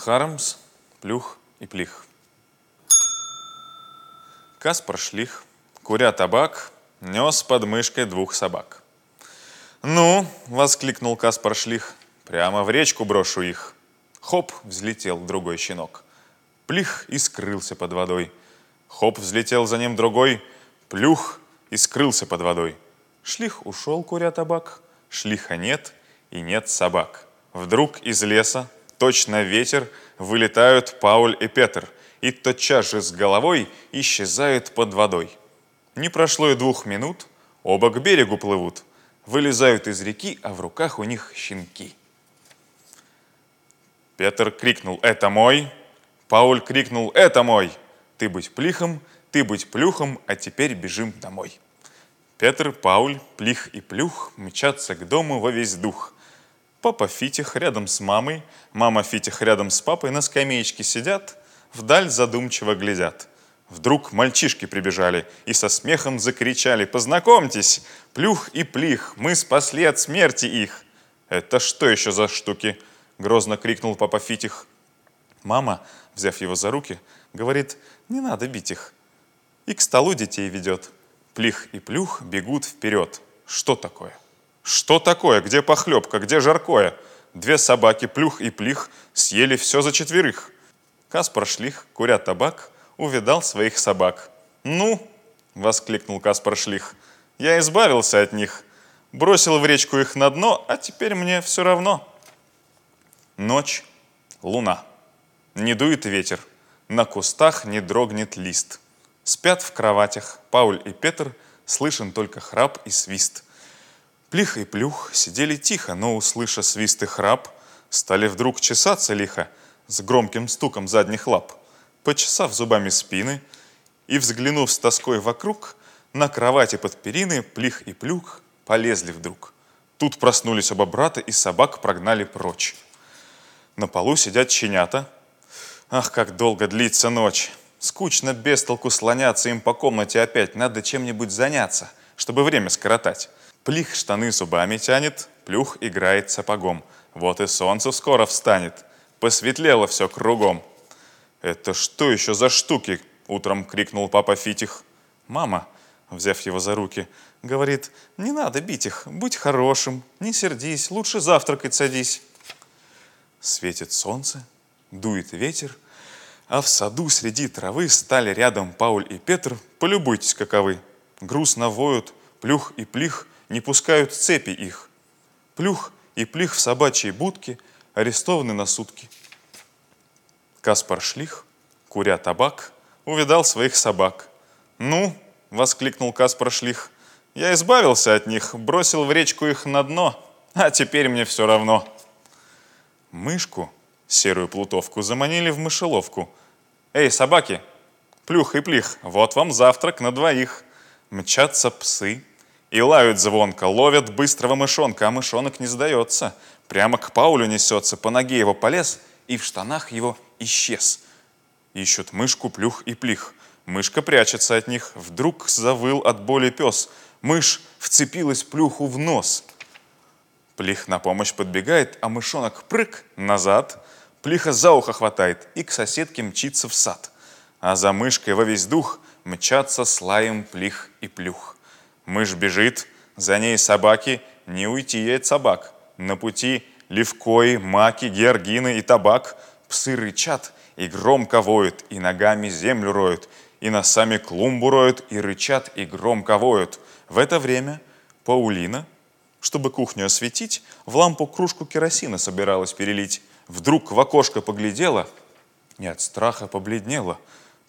Харамс, Плюх и Плих. Каспар Шлих, куря табак, нес под мышкой двух собак. «Ну!» — воскликнул Каспар Шлих. «Прямо в речку брошу их!» Хоп! взлетел другой щенок. Плих и скрылся под водой. Хоп! взлетел за ним другой. Плюх и скрылся под водой. Шлих ушел, куря табак. Шлиха нет и нет собак. Вдруг из леса, точно ветер, вылетают Пауль и Петр и тотчас же с головой исчезают под водой. Не прошло и двух минут, оба к берегу плывут, вылезают из реки, а в руках у них щенки. Петр крикнул «Это мой!» Пауль крикнул «Это мой!» «Ты быть плихом, ты быть плюхом, а теперь бежим домой!» Петр, Пауль, Плих и Плюх мчатся к дому во весь дух. Папа Фитих рядом с мамой, мама Фитих рядом с папой на скамеечке сидят, вдаль задумчиво глядят. Вдруг мальчишки прибежали и со смехом закричали «Познакомьтесь, Плюх и Плих, мы спасли от смерти их!» «Это что еще за штуки?» Грозно крикнул папа Фитих. Мама, взяв его за руки, говорит, не надо бить их. И к столу детей ведет. Плих и плюх бегут вперед. Что такое? Что такое? Где похлебка? Где жаркое? Две собаки, плюх и плих, съели все за четверых. Каспар Шлих, куря табак, увидал своих собак. «Ну!» — воскликнул Каспар Шлих. «Я избавился от них, бросил в речку их на дно, а теперь мне все равно». Ночь, луна. Не дует ветер, на кустах не дрогнет лист. Спят в кроватях Пауль и Петр, слышен только храп и свист. Плих и плюх сидели тихо, но, услыша свист и храп, стали вдруг чесаться лихо с громким стуком задних лап. Почесав зубами спины и взглянув с тоской вокруг, на кровати под перины плих и плюх полезли вдруг. Тут проснулись оба брата и собак прогнали прочь. На полу сидят щенята. Ах, как долго длится ночь. Скучно без толку слоняться им по комнате опять. Надо чем-нибудь заняться, чтобы время скоротать. Плих штаны зубами тянет, плюх играет сапогом. Вот и солнце скоро встанет. Посветлело все кругом. «Это что еще за штуки?» — утром крикнул папа Фитих. Мама, взяв его за руки, говорит, «Не надо бить их, будь хорошим, не сердись, лучше завтракать садись». Светит солнце, дует ветер, а в саду среди травы стали рядом Пауль и Петр, полюбуйтесь каковы. Грустно воют, плюх и плих, не пускают цепи их. Плюх и плих в собачьей будке арестованы на сутки. Каспар Шлих, куря табак, увидал своих собак. «Ну!» — воскликнул Каспар Шлих. «Я избавился от них, бросил в речку их на дно, а теперь мне все равно». Мышку, серую плутовку, заманили в мышеловку. «Эй, собаки! Плюх и плих, вот вам завтрак на двоих!» Мчатся псы и лают звонко, ловят быстрого мышонка, а мышонок не сдается. Прямо к Паулю несется, по ноге его полез, и в штанах его исчез. Ищут мышку, плюх и плих. Мышка прячется от них. Вдруг завыл от боли пес. Мышь вцепилась плюху в нос – Плих на помощь подбегает, а мышонок прыг назад, плиха за ухо хватает и к соседке мчится в сад. А за мышкой во весь дух мчатся с лаем плих и плюх. Мышь бежит, за ней собаки, не уйти ей от собак. На пути левкои, маки, георгины и табак. Псы рычат и громко воют, и ногами землю роют, и носами клумбу роют, и рычат, и громко воют. В это время Паулина, чтобы кухню осветить, в лампу кружку керосина собиралась перелить. Вдруг в окошко поглядела и от страха побледнела.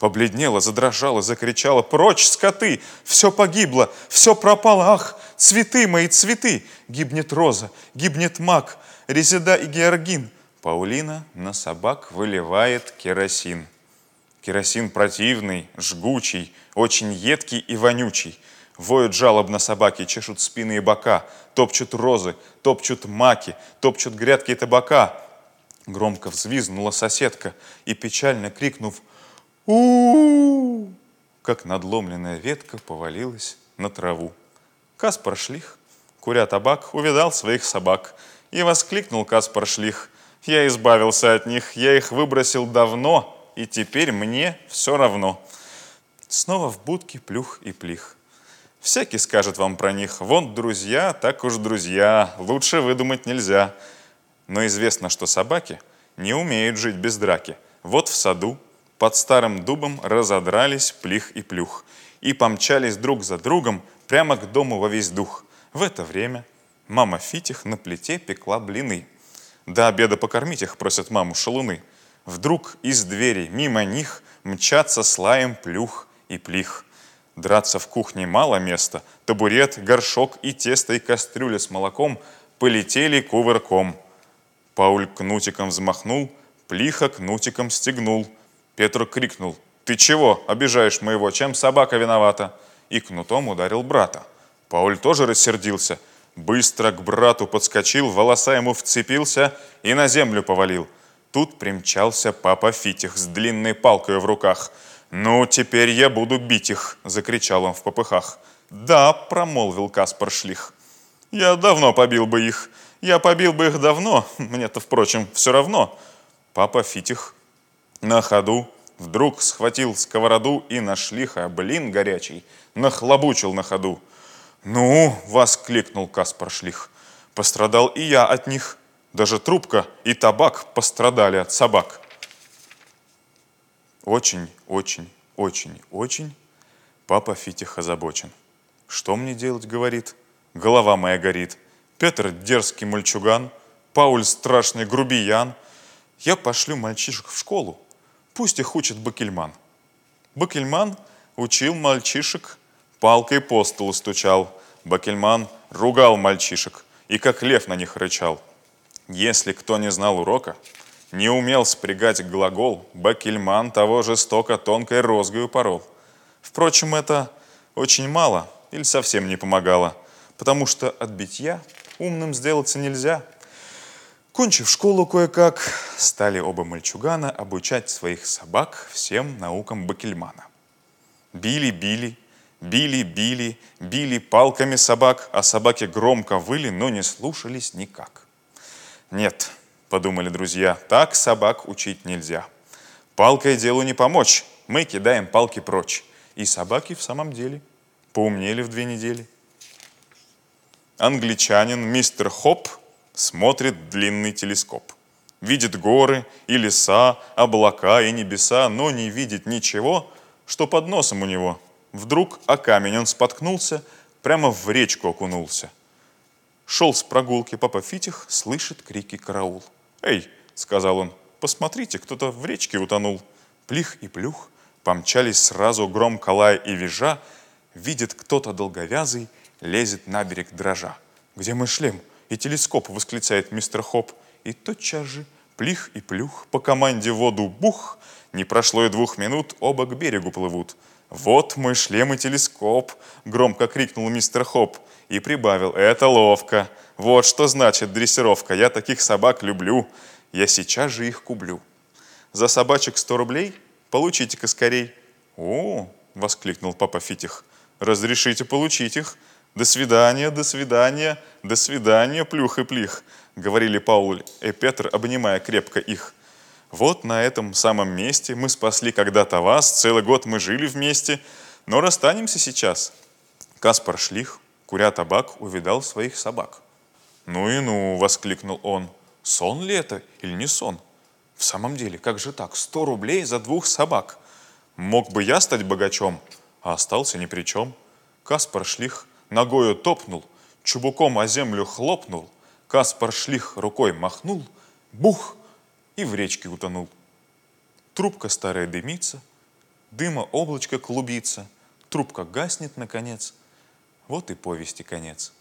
Побледнела, задрожала, закричала «Прочь, скоты! Все погибло! Все пропало! Ах, цветы мои, цветы! Гибнет роза, гибнет мак, резида и георгин!» Паулина на собак выливает керосин. Керосин противный, жгучий, очень едкий и вонючий – Воют жалобно собаки, чешут спины и бока, топчут розы, топчут маки, топчут грядки табака. Громко взвизгнула соседка и, печально крикнув у, как надломленная ветка повалилась на траву. Каспар Шлих, куря табак, увидал своих собак и воскликнул Каспар Шлих. Я избавился от них, я их выбросил давно, и теперь мне все равно. Снова в будке плюх и плих. Всякий скажет вам про них, вон друзья, так уж друзья, лучше выдумать нельзя. Но известно, что собаки не умеют жить без драки. Вот в саду под старым дубом разодрались плих и плюх и помчались друг за другом прямо к дому во весь дух. В это время мама Фитих на плите пекла блины. До обеда покормить их, просят маму шалуны. Вдруг из двери мимо них мчатся слаем плюх и плих. Драться в кухне мало места. Табурет, горшок и тесто и кастрюля с молоком полетели кувырком. Пауль кнутиком взмахнул, плиха кнутиком стегнул. Петр крикнул, «Ты чего обижаешь моего? Чем собака виновата?» И кнутом ударил брата. Пауль тоже рассердился. Быстро к брату подскочил, волоса ему вцепился и на землю повалил. Тут примчался папа Фитих с длинной палкой в руках. «Ну, теперь я буду бить их!» — закричал он в попыхах. «Да», — промолвил Каспар Шлих. «Я давно побил бы их. Я побил бы их давно. Мне-то, впрочем, все равно». Папа Фитих на ходу вдруг схватил сковороду и на шлиха блин горячий нахлобучил на ходу. «Ну!» — воскликнул Каспар Шлих. «Пострадал и я от них. Даже трубка и табак пострадали от собак». Очень, очень, очень, очень папа Фитих озабочен. Что мне делать, говорит? Голова моя горит. Петр дерзкий мальчуган, Пауль страшный грубиян. Я пошлю мальчишек в школу, пусть их учит Бакельман. Бакельман учил мальчишек, палкой по столу стучал. Бакельман ругал мальчишек и как лев на них рычал. Если кто не знал урока, не умел спрягать глагол, Бакельман того жестоко тонкой розгою порол. Впрочем, это очень мало или совсем не помогало, потому что от битья умным сделаться нельзя. Кончив школу кое-как, стали оба мальчугана обучать своих собак всем наукам Бакельмана. Били-били, били-били, били палками собак, а собаки громко выли, но не слушались никак. Нет, подумали друзья, так собак учить нельзя. Палкой делу не помочь, мы кидаем палки прочь. И собаки в самом деле поумнели в две недели. Англичанин мистер Хоп смотрит длинный телескоп. Видит горы и леса, облака и небеса, но не видит ничего, что под носом у него. Вдруг о камень он споткнулся, прямо в речку окунулся. Шел с прогулки папа Фитих, слышит крики караул. «Эй!» — сказал он. «Посмотрите, кто-то в речке утонул». Плих и плюх помчались сразу громко лая и вижа. Видит кто-то долговязый, лезет на берег дрожа. «Где мой шлем и телескоп?» — восклицает мистер Хоп. И тотчас же плих и плюх по команде воду бух. Не прошло и двух минут, оба к берегу плывут. «Вот мой шлем и телескоп!» — громко крикнул мистер Хоп и прибавил. «Это ловко! Вот что значит дрессировка! Я таких собак люблю! Я сейчас же их куплю!» «За собачек сто рублей? Получите-ка скорей!» «О!» — воскликнул папа Фитих. «Разрешите получить их!» «До свидания, до свидания, до свидания, плюх и плих!» — говорили Пауль и Петр, обнимая крепко их. Вот на этом самом месте мы спасли когда-то вас, целый год мы жили вместе, но расстанемся сейчас. Каспар Шлих, куря табак, увидал своих собак. «Ну и ну!» — воскликнул он. «Сон ли это или не сон? В самом деле, как же так? Сто рублей за двух собак! Мог бы я стать богачом, а остался ни при чем». Каспар Шлих ногою топнул, чубуком о землю хлопнул, Каспар Шлих рукой махнул, бух — и в речке утонул. Трубка старая дымится, дыма облачко клубится, трубка гаснет наконец. Вот и повести конец.